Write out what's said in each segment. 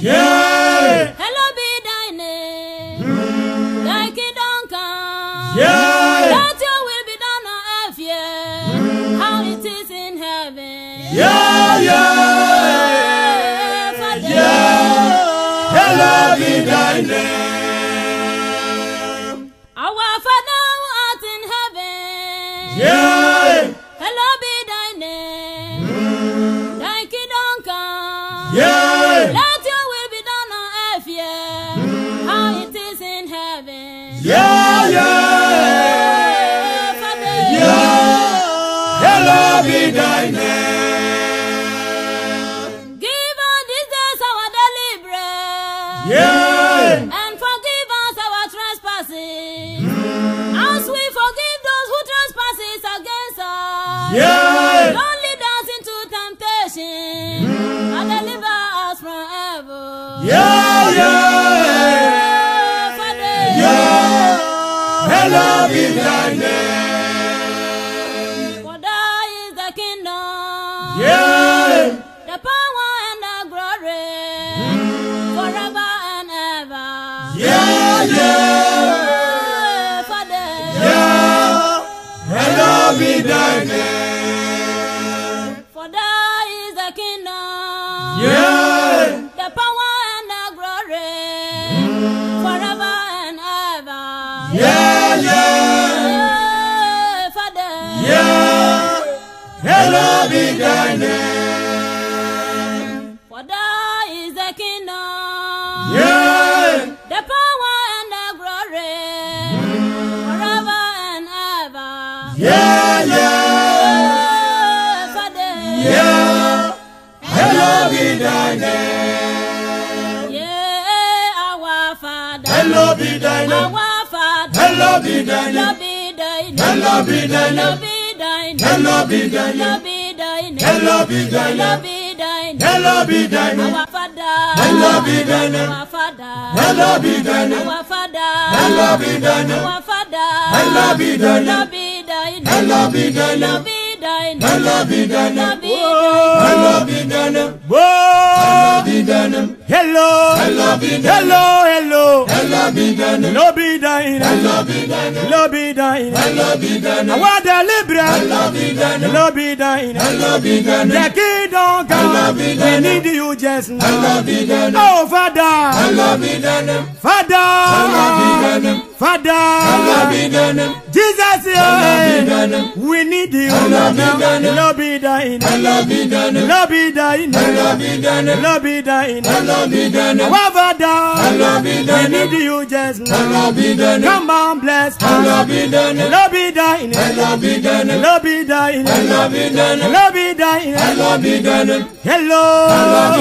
Yeah. Hello be thy name. Mm. Thy kingdom come. Yeah. Let your will be done on earth, yeah. Mm. How it is in heaven. Yeah, yeah. Yeah. yeah. Hello be thy name. thy name. Give us this day our daily bread. Yeah. And forgive us our trespasses. Mm. As we forgive those who trespass against us. Yeah. Don't lead us into temptation. Mm. And deliver us from evil. Yeah, yeah. yeah. Hello, be thy name. Abidane. For there is the kingdom. Yeah. The power and the glory. Mm. Forever and ever. Yeah, yeah. yeah Father. Yeah. Hello, Abidane. Hello, name. Yeah, our Father. Hello be thy name. Our Father. Hello be thy name. Hello be thy name. Hello be thy Hello be thy Hello be thy Our Father. Hello be thy Our Father. Hello be thy Our Father. Hello be thy Our Father. Hello be thy name. Hello be thy name. Dana. I love you, Dana. I love you, Dana. Whoa. I love you, Dana. Hello. I love you, Hello, hello. I love you, Dana. Love you, Dana. I love you, Dana. I love you, Dana. I want a Libra. I love you, Dana. Love you, Dana. I love you, Dana. Jackie Donka. I love you, Dana. We need you, Jess. I love you, Dana. Oh, Father. I love you, Dana. Father. I love you, Dana. Father, Jesus, yeah. we need you. Love be dying. Love be dying. Love be dying. Love be dying. Love be dying. Our Father, we need you, Jesus. Come on, bless. Love be dying. Love be dying. Love be dying. Love be dying. Love be be dying. Love Hello.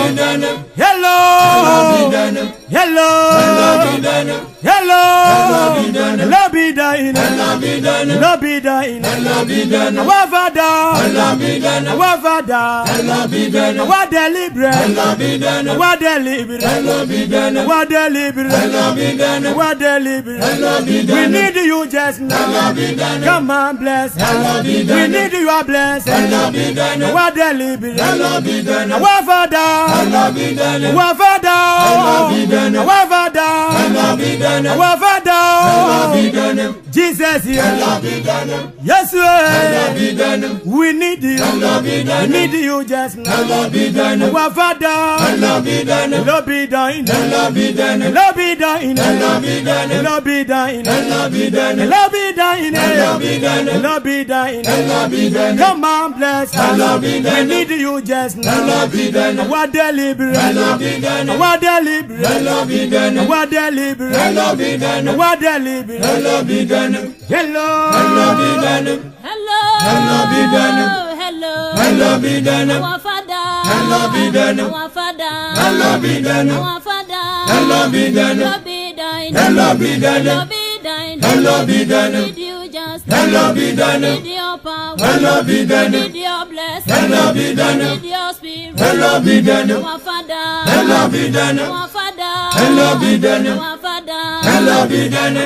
Hello. Hello. Hello. Hello, Labidana, Labidana, Labidana, Wavada, Labidana, Wavada, Labidana, Wadelibre, Labidana, Wadelibre, Labidana, Wadelibre, Labidana, Wadelibre, Labidana. We need you, just Labidana. Come on bless, We need you, are blessed, Labidana, Wadelibre, Labidana, Well, shadow. Jesus here. Yes, sir. We need you. We need you just now. Our Father. Love be done. Love be done. Love be done. Love be done. Love be done. Love be done. Love be done. Love be done. Love be Love be done. Love be Come on, bless. Love We need you just now. Love be done. Our deliberate. Love be done. Our deliberate. Love be done. Our deliberate. Hello Wadalibi. Hello Bidanu. Hello. Hello Bidanu. Hello. Hello Bidanu. Hello. Hello Bidanu. Àwọn fada. Hello Bidanu. Àwọn fada. Hello Bidanu. Àwọn fada. Hello Bidanu. Hello Bidanu. Hello Bidanu. Did you just? Hello Bidanu. Did your power? Hello Bidanu. Did your blessing? Hello Bidanu. Did your spirit? Hello Bidanu. Àwọn Hello Bidanu. Àwọn Hello Bidanu. Àwọn Hello Bidane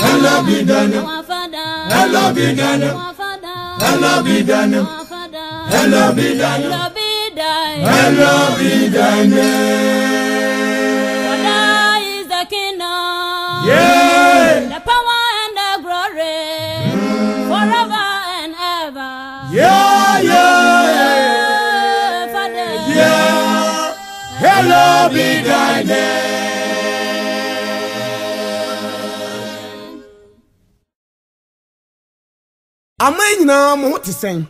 Hello Bidane Hello Bidane Hello Bidane Hello Bidane Hello Bidane God is the kingdom Yeah The power and the glory mm. Forever and ever Yeah, yeah, yeah Father Yeah Hello Bidane Ama nyinaa mo ho te sɛn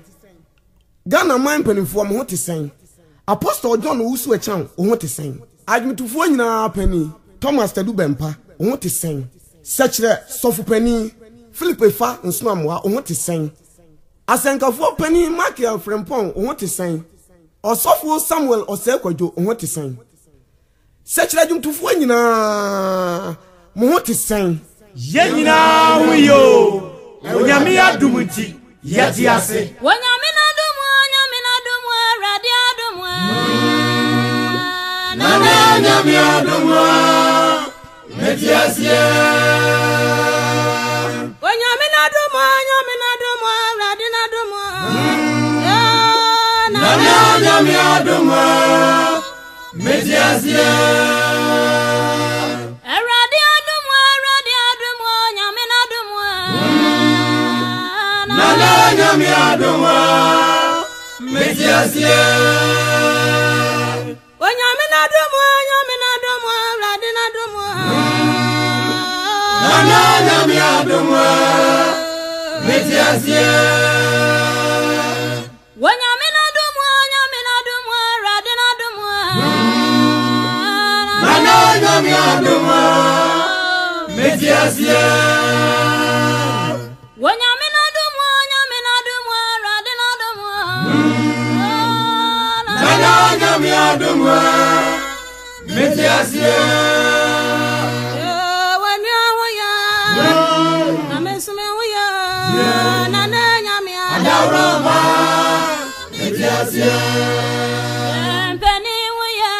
ghana man mpanimfoɔ mo ho te sɛn apostol john owusu ɛkyɛn wo ho te sɛn adwomtufoɔ nyinaa panin thomas tadu bɛmpa wo ho te sɛn sɛkyerɛ sɔfo philip efa nsonamoa wo ho te sɛn asɛnkafoɔ panin Makia frempɔn wo ho te sɛn ɔsɔfoɔ samuel ɔsɛɛkwadwo wo ho te sɛn sɛkyerɛ adwomtufoɔ nyinaa mo ho te sɛn yɛn nyinaa wo yio onyame adum nti yɛte ase onyame no adom onyame no adom awurade adom nana onyame adom mete aseɛ onyame no adom onyame no adom awurade no adom nana onyame adom mete nyame adom a mete aseɛ na no adom na nyame no adom a awurade no adom a nana nyame adom a mete aseɛ wonyame no adom a nyame no adom a awurade no adom a dumwa mete aseɛ wani awoya na mesome woya nana nyamea adaworo ma mete aseɛ mpani woya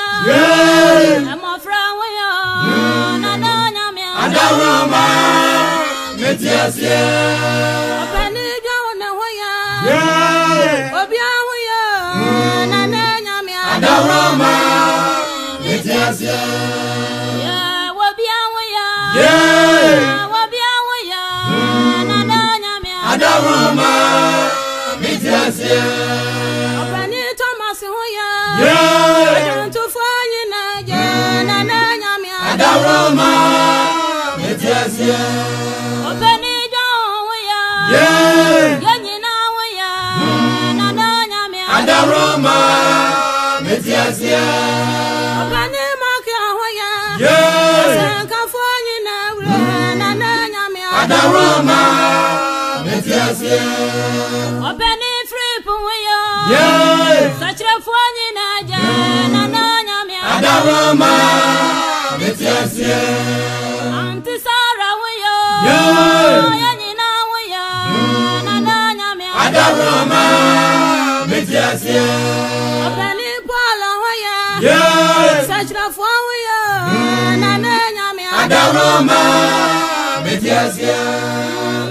amɔfra woya nana nyamea adaworo ma mete aseɛ adaworoma meti aseɛ. yɛ wɔ bi awo ya. yɛ wɔ bi awo ya. Hmm. nada nyame adaworoma meti aseɛ. ɔpɛni thomas ho ya. yɛ ɔdantufo nyina ya. yɛ yɛ nyina ho Adaroma, Metiasia. Obeni fripu yo. Yeah. Sachra fuani na jana na nyamia. Adaroma, Metiasia. Anti Sara yo. Yeah. Yani na yo. Na na nyamia. Adaroma, Metiasia. Obeni sɛkyerɛfoɔ wo yɛ na ne nyame adaroma metiaseɛ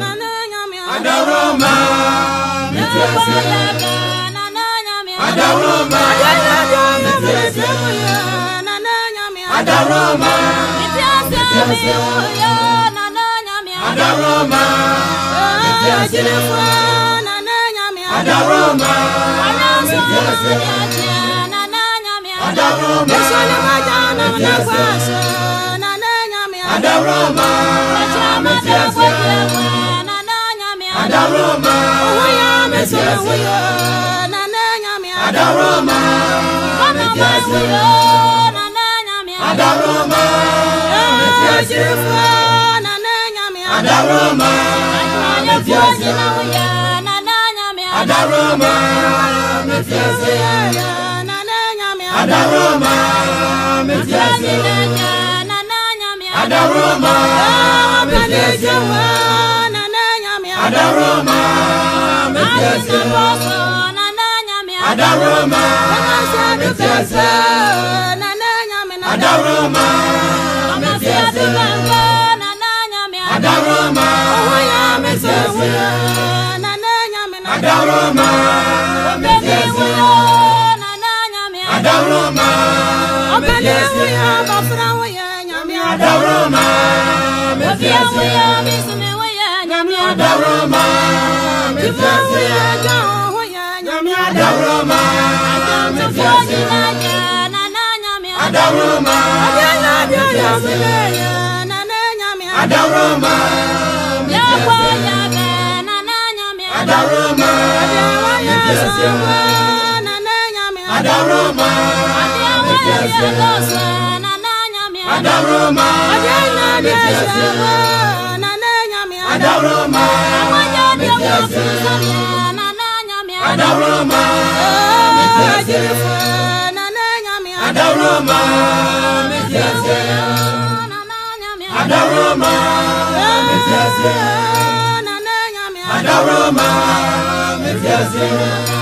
na ne nyame adaroma metiaseɛ na ne nyame adaroma metiaseɛ na ne nyame adaroma metiaseɛ na ne nyame adaroma metiaseɛ na ne nyame adaroma metiaseɛ Adaroma Matiasa Adaroma Matiasa Adaroma Matiasa Adaroma Matiasa Adaroma Matiasa Adaroma Matiasa Adaroma Matiasa adaruma meti ase adaruma meti ase adaruma meti ase adaruma meti ase adaruma meti ase adaruma meti ase adaruma. adawuro ma mesiasi ya adawuro ma mesiasi ya adawuro ma mesiasi ya adawuro ma mesiasi ya adawuro ma mesiasi ya adawuro ma mesiasi ya adawuro ma mesiasi ya adaroma mefiase adaroma mefiase adaroma mefiase adaroma mefiase adaroma mefiase adaroma mefiase adaroma mefiase.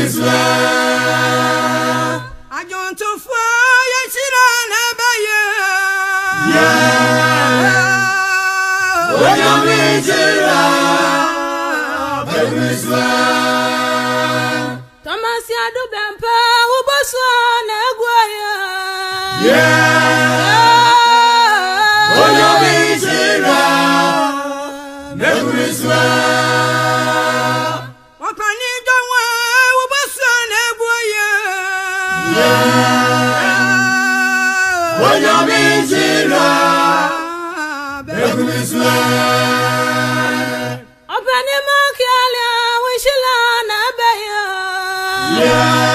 الإسلام عجنت فايا شران بيا يا وجميع شران بالإسلام تمسي عدو بمبا وبصوان أقويا يا Glória.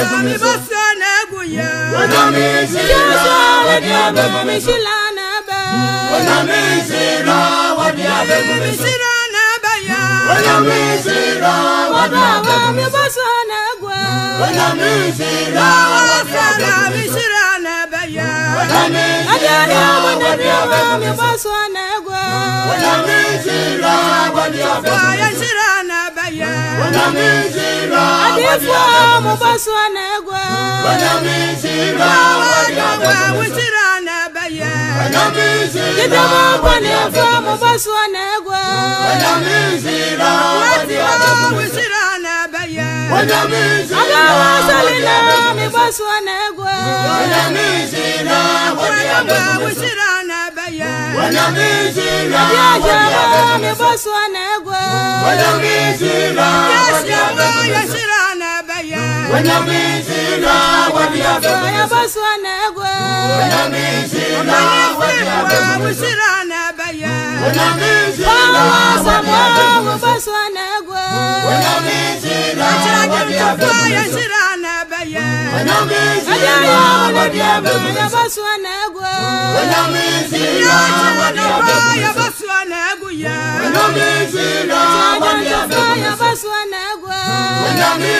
bevumi bosa na eguya onami zira wadia bevumi sila na be onami zira wadia bevumi sila na be ya onami zira wadia bevumi bosa na egua onami zira wadia bevumi sila na be ya onami zira wadia bevumi bosa na egua onami zira wadia bevumi sila na ayɛ adiifoɔ mobɔ soɔ na ɛgua wɔdɔwa wokyira na ɛbɛyɛ didɔmɔ bɔneɛfoɔ mobɔ soɔ na ɛgua wɔdiɔ wokyira na ɛbɛyɛ adawa salina mebɔ soɔ na ɛgua wɔdɔwa wokyira wanyamisira wanyamisira miboswa negwe wanyamisira wanyamisira wanyamisira wanyamisira miboswa negwe wanyamisira wanyamisira nabaye wanyamisira wanyamisira miboswa negwe wanyamisira wanyamisira ayɛ ɛnyamɛ wɔnɔdeɛ bɛmu yɛbɔ soa na agu ɛnyɛ kyɛwɔnɔbɔ yɛbɔ soa na agu yɛ ɛnyamɛ yɛbɔ soa na agu ɛnyamɛ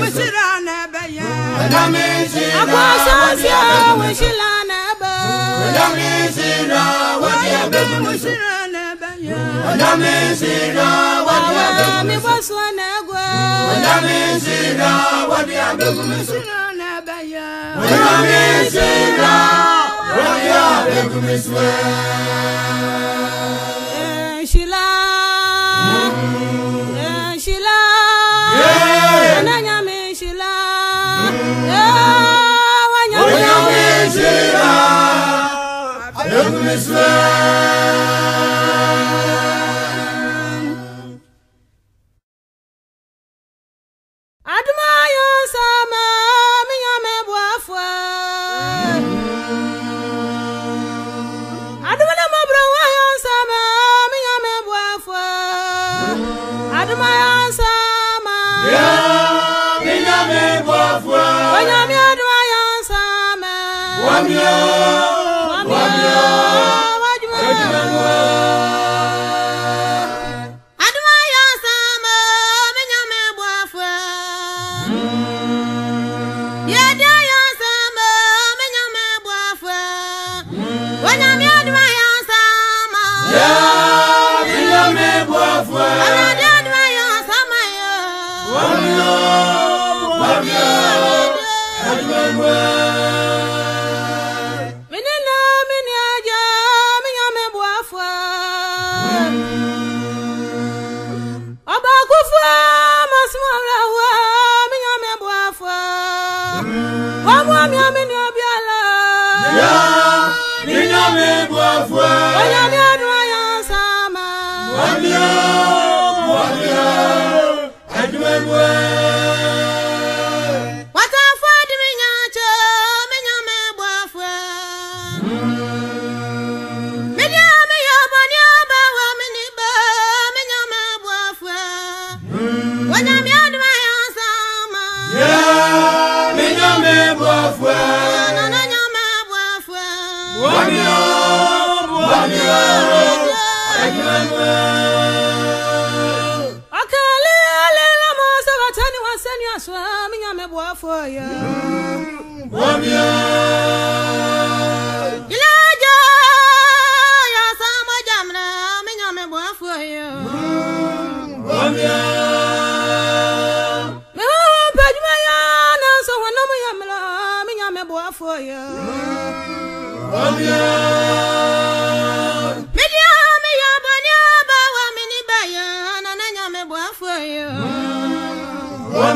wɔsira na ɛbɛyɛ akɔsɔnsia wɔsira na ɛbɛ wɔyɛ bɛmu wɔsira. Onyamisira wadi abegumisu. Mibosu anagwa. Onyamisira wadi abegumisu. Onyamisira wadi abegumisu. Shila. Shila. Ananyami shila. Onyamisira abegumisu. Colombia. Mwamia, mwamia, adwemwe.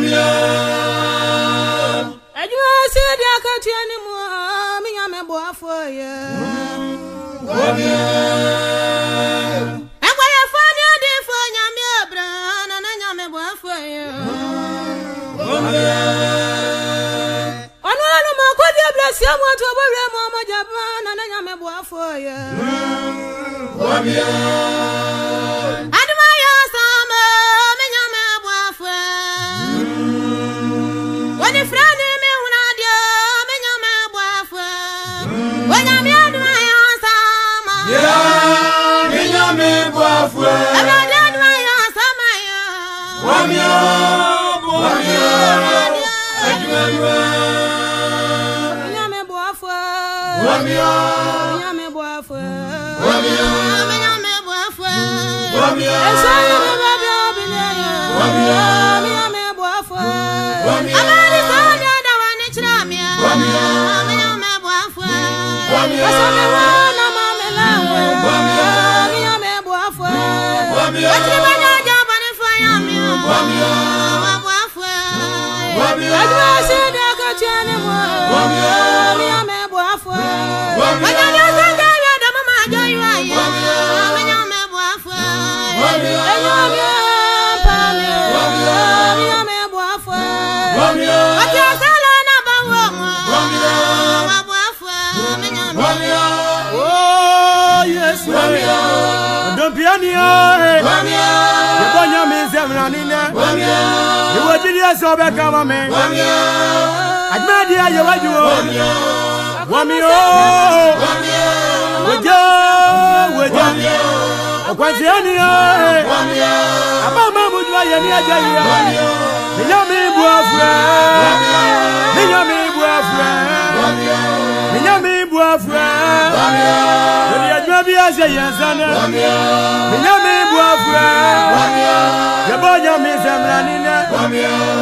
nyamia you sɛ de akatua ne mu a Wamio. Nyame boafo. Wamio. Nyame boafo. Wamio. Esana me babia bilia. Wamio. Nyame boafo. Wamio. Amani kada da wani chramia. Wamio. Nyame boafo. Wamio. Esana wana mamela. Wamio. Nyame boafo. Wamio. Atribanya jabani fayamio. Wamio. Boafo. Wamio. Adwa sida kachane mwa. Wamio. Nyame boafo manya mi ose ka mi adamu ma jo yu aya manya mi boafo enyo mi pa mi manya mi boafo ati ase la na ba wo mo ma boafo manya mi oh yesu manya dompiani o manya yebo nya mi se mrani ne manya iwo jiri eso be ka wa mi manya Admadi ayewa juwo wọ́mi o wòjẹ́ wòjẹ́ ọ̀kwẹ́sì ẹni o àbá máa mú ju ayẹ ní ẹjẹ yìí o níyàn mi bu ọ̀fẹ́ níyàn mi bu ọ̀fẹ́ níyàn mi bu ọ̀fẹ́ lórí ẹjọ́ bí ẹsẹ̀ yẹn sẹ́nu mi bu ọ̀fẹ́ yẹ bọ́ ọjà mi sẹ̀mìlá nílẹ̀.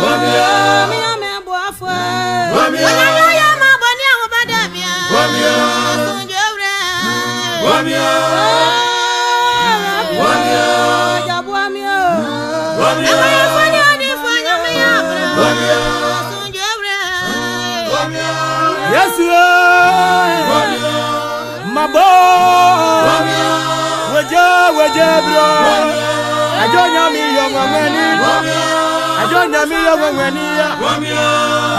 Mami ame boafo. Mami ame ya ma boni awo bada mi. Mami ame. Sunjo bre. Mami ame. Mami ame. Jabu ame. Mami ame. Ame fani adi fani ame ya bre. Mami ame. Sunjo bre. Mami ame. Yesu. bro. Ajo nyami yo ngameni. Mami ajo nyami yo ngwani ya wamio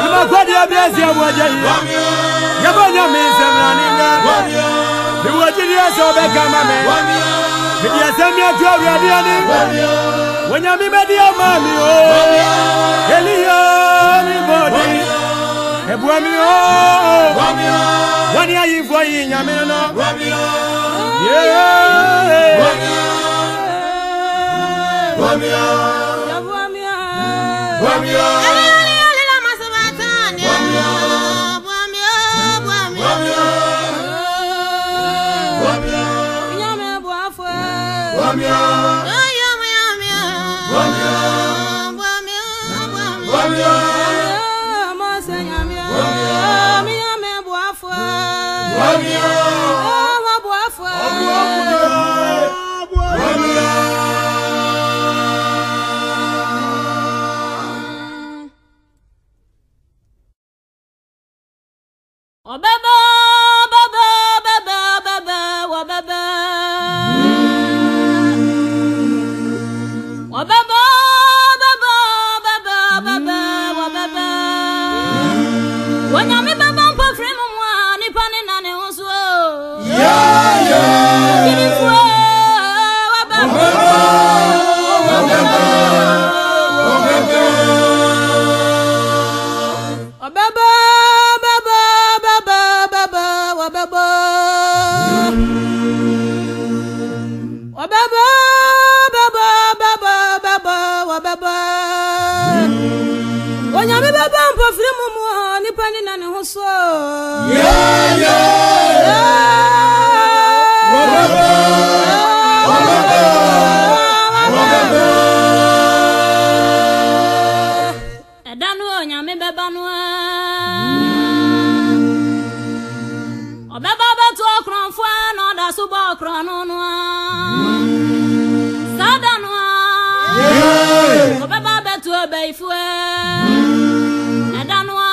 ani makwadi ya brezi ya mwaja ya wamio yabo nyami zemrani ya wamio ni wajiri ya sobe kama me wamio midi ya semi ya tuwa ya diani wamio wanyami medi ya mami o eliyo ni bodi ebu wamio wamio wani ya yifu wa yi nyami no wamio yeah wamio wamio Romeo! ọbẹ̀ bọ́. okrononoa sadanoa obɛba bɛtu obeifue ɛdanoa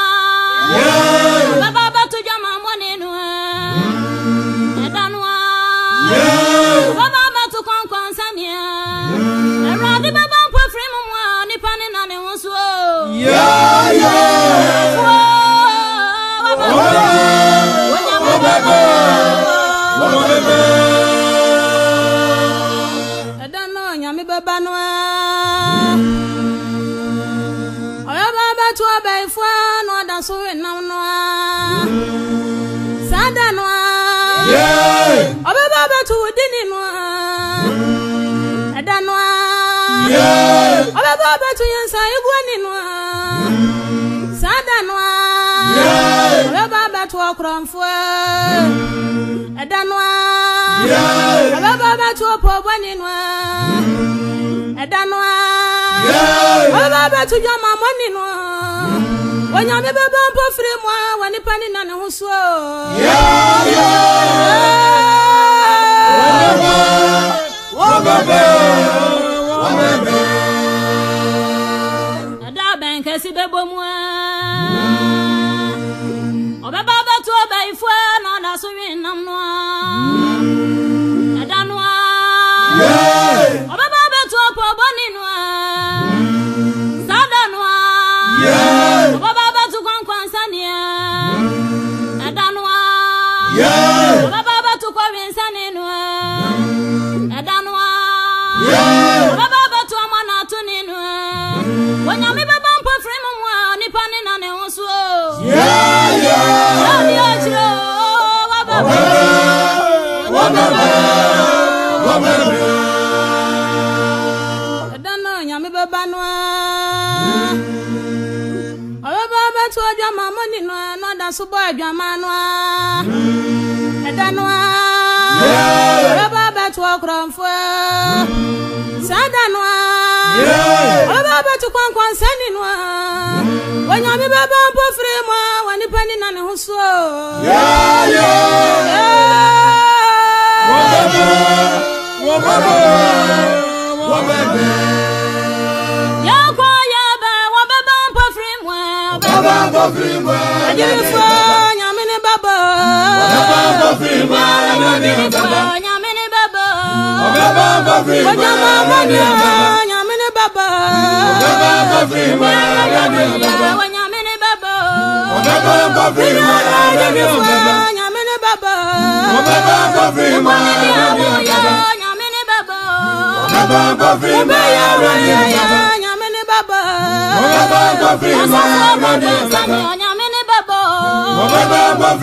obɛba bɛtu gyamamɔninue ɛdanoa obɛba bɛtu kɔnkɔnsɛmiɛ ɛwurade bɛba mpɔ firi mu mu a nipa ne na ne ho so o ọmọ bẹbẹ. ẹ̀dá náà yàmi bẹ́bá nù ẹ́. ọ̀yọ́ bá bá tó ọbẹ̀ ìfọ́ ẹnu ọ̀dà sórí ìnáwó nù ẹ́. sáádà nù ẹ́. ọbẹ̀ bá bá tó wò dín nínú ẹ́. ẹ̀dá nù ẹ́. ọbẹ̀ bá bá tó yẹn sàn égún nínú ẹ́. bɛto ɔkorɔmfoɔ ɛda no a ɔbɛba bɛto pɔbɔne no a ɛda no a ɔbɛba bɛto dwamamɔne no onyame bɛba mpɔ firi mu a wɔ nipa ne na ne ho so ɛda bɛnkɛsi bɛbɔ mu a ifo na ọda so nam no ẹda no a ọbẹba ọpọ ọbọ ni no a saa da no a ọbẹba bẹtu ẹda no a ọbẹba kọwi nsani no a ẹda no a ọbẹba ọmọ na ato ni no a tu ọjọ́ mọ mọ́ nínú ẹ náà da súbọ̀ ẹ̀jọ̀ máa nú ẹ. ẹ̀dá nú ẹ. ọlọ́ba bẹ tu ọkùnrin fún ẹ. sẹ́dá nú ẹ. ọlọ́ba bẹ tu kọ̀ǹkọ̀ǹ sẹ́ nínú ẹ. wọ́nyá mi bẹ bá ń bọ́ firi mọ́ wọn nípa nínú ẹ̀ ní hùsùn wọ́n bẹ̀bẹ̀ wọ́n bẹ̀bẹ̀ wọ́n bẹ̀bẹ̀. yọkọ yaba wọn bẹ bá ń bọ firi mu ẹ. bẹ bá ń bọ firi mu ẹ. ẹjẹ mi fọ nyamini bàbà. bẹ bá ń bọ firi mu ẹ ẹjẹ mi fọ nyamini bàbà. bẹ bá ń bọ firi mu ẹ ẹjẹ mi fọ nyamini bàbà. bẹ bá ń bọ firi mu ẹ ẹjẹ mi fọ nyamini bàbà. bẹ bá ń bọ firi mu ẹ ẹjẹ mi fọ nyamini bàbà baba. Mo bẹ bá kọfí mọ ẹlẹ́bí ọ̀gẹ̀dẹ̀. Yàmí ní baba. Mo bẹ bá kọfí mọ ẹlẹ́bí ọ̀gẹ̀dẹ̀. Yàmí ní baba. Mo bẹ bá kọfí mọ ẹlẹ́bí ọ̀gẹ̀dẹ̀. Yàmí ní baba. Mo bẹ bá kọfí mọ ẹlẹ́bí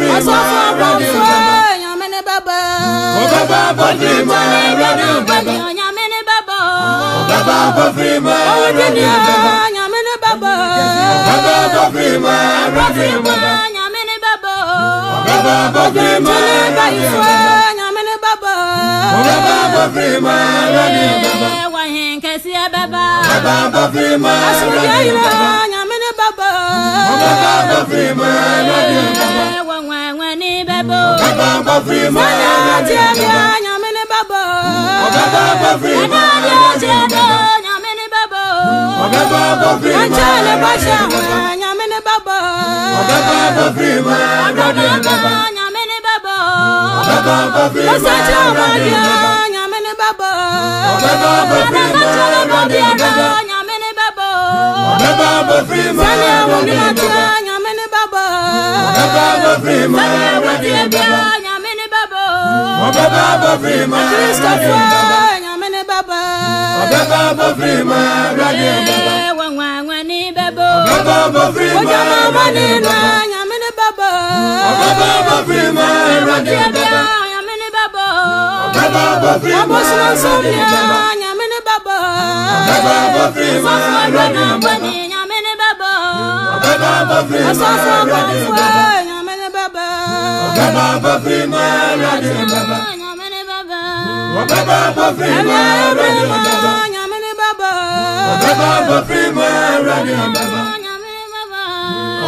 ọ̀gẹ̀dẹ̀. Yàmí ní baba. Mo bẹ bá kọfí mọ ẹlẹ́bí ọ̀gẹ̀dẹ̀. Yàmí ní baba. Mo bẹ bá kọfí mọ ẹlẹ́bí ọ̀gẹ̀dẹ̀. Yàmí ní baba. Mo bẹ bá kọfí mọ ẹlẹ́bí ọ̀gẹ̀dẹ̀ baba bafirima lọ́dẹ baba. nyamini baba. baba bafirima lọ́dẹ baba. wàhìn kẹsí ẹ baba. baba bafirima lọ́dẹ baba. asùnjẹ́ yìí nyamini baba. baba bafirima lọ́dẹ baba. wọ̀wọ̀n wọ̀n ní bẹ́ẹ̀ bò. baba bafirima lọ́dẹ baba. sọ́nà tí a bí nyamini baba. baba bafirima lọ́dẹ baba. ẹ̀dá bí a ti ẹ̀dá nyamini baba. baba bafirima lọ́dẹ baba. Baba ba frima brade baba Nyamene baba Baba ba frima brade baba Nyamene baba Baba ba frima brade baba Nyamene baba Baba ba frima brade baba Nyamene baba Baba ba frima brade baba Nyamene baba Baba ba frima brade baba Nyamene baba Baba ba frima brade baba baba firi ma ẹwurade baba. Nyamini baba. Ọba baba firi ma ẹwurade baba. Nyamini baba. Ọba baba firi ma ẹwurade baba. Nyamini baba. Ọba baba firi ma ẹwurade baba. Nyamini baba. Ọba baba firi ma ẹwurade baba. Nyamini baba. Ọba baba firi ma ẹwurade baba. Nyamini baba. Ọba baba firi ma ẹwurade baba. Nyamini baba. Ọba baba firi ma ẹwurade baba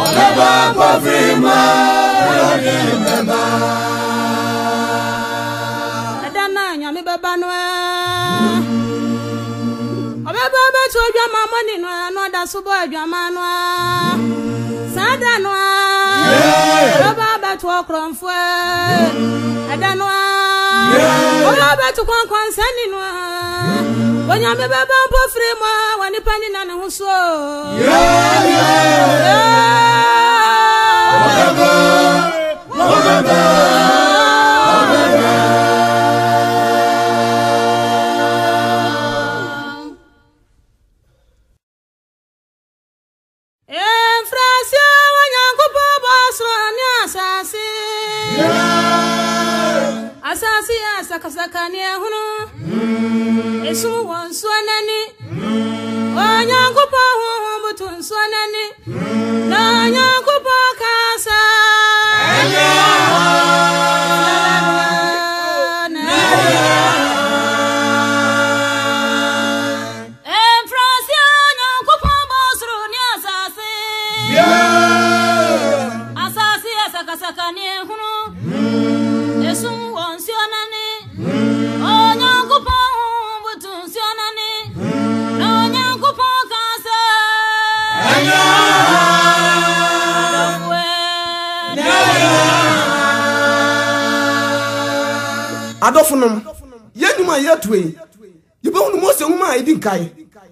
ọ̀nàbà pọ̀fìrì máa lọ́dẹ mẹ́bà. ẹ̀dá náà yàn mí bẹ́ẹ̀ bá nú ẹ́. ọ̀bẹ bá bá tu ojú ọmọ ọmọ nínú ẹ̀ ẹnu ọ̀dà súbọ̀ ojú ọmọ nú ẹ̀. sáádà nú ẹ̀. adɔfonom yɛnum a yɛato yi yɛbɛhunu mose nwoma a ɛdi nkae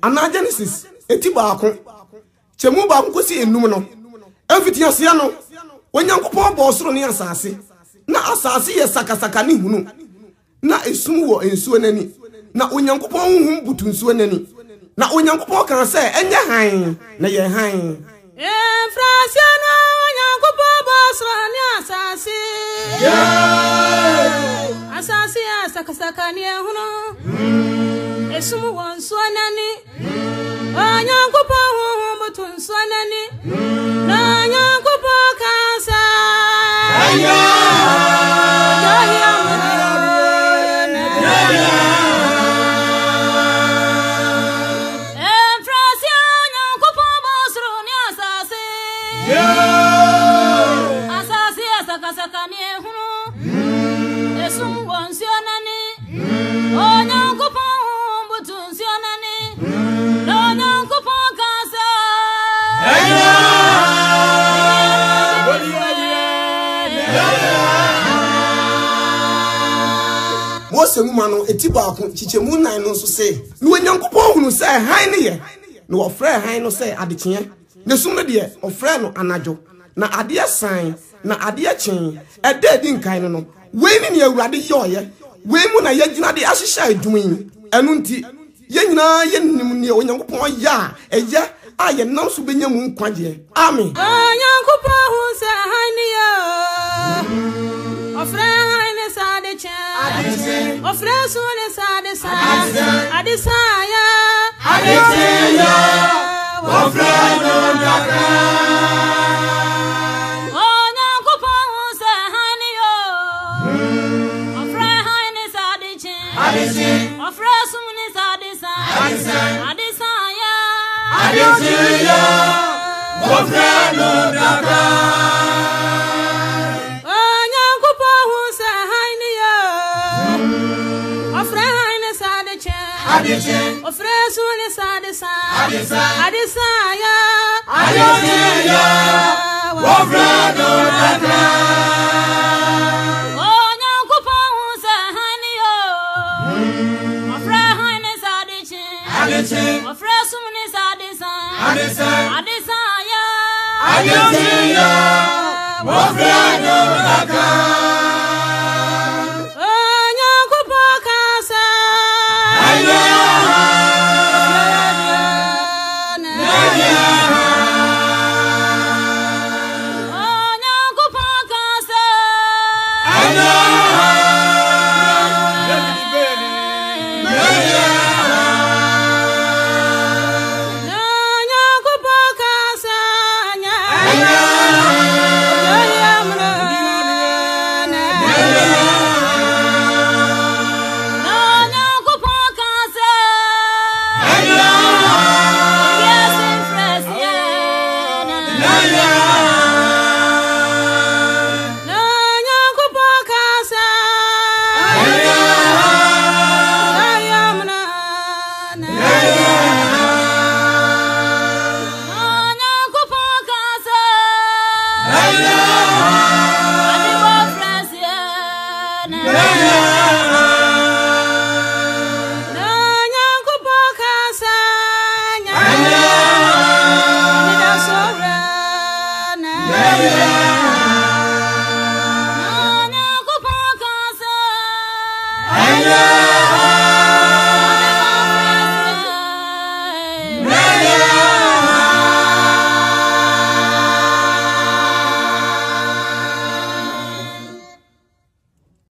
anaa genesis ɛti baako kyɛmu baako kɔsi enum no ɛmfitiaseɛ no onyankopɔn bɔɔ soro ne asase na asase yɛ sakasaka ne hunu na esum wɔ nsuo n'ani na onyankopɔn huhum butu nsuo n'ani na onyankopɔn kaa sɛ ɛnyɛ hann na yɛ hann. efrasia nyankopɔ bɔ soro ne asase asase a sakasaka ne ɛhono mm. esum wɔ nsuo n'ani mm. onyankopɔ honhom boto nsuo n'ani na mm. onyankopɔ kasa. asɛm no ɛti baako kyikyɛmu nan no nso se na onyankopɔn hunu sɛ hann no yɛ na wɔfrɛ hann no sɛ adekyeɛ na sum no deɛ ɔfrɛ no anadwo na adeɛ san na adeɛ kyee ɛda adi nkan no no wei ne nea awurade yɛɔyɛ wei mu na yɛgyina de ahyehyɛ adwuma yi nti yɛn nyinaa yɛnim nea onyankopɔn yɛ a ɛyɛ a yɛnam so bɛnya mu nkwagyeɛ amen onyankopɔn hu sɛ hann no yɛ ɔfrɛ Adese. Ofre sule sa adesa. Adese. Adesa ya. Adese ya. Ofre no daka. Onye nkwụpọ ose ha ni yo. Ofre ha ni sa adịchi. Adese. Ofre sule sa adesa. Adese. Adesa ya. Adese ya. Ofre no daka. Adesanya, Adise. Ofresu Lisa Adisa. Adisa. Adisa ya. Adisa ya. Wofrado Dakra. Ofresu Lisa Adisa. Adisa. Adisa ya. Adisa Adesanya, Wofrado Dakra.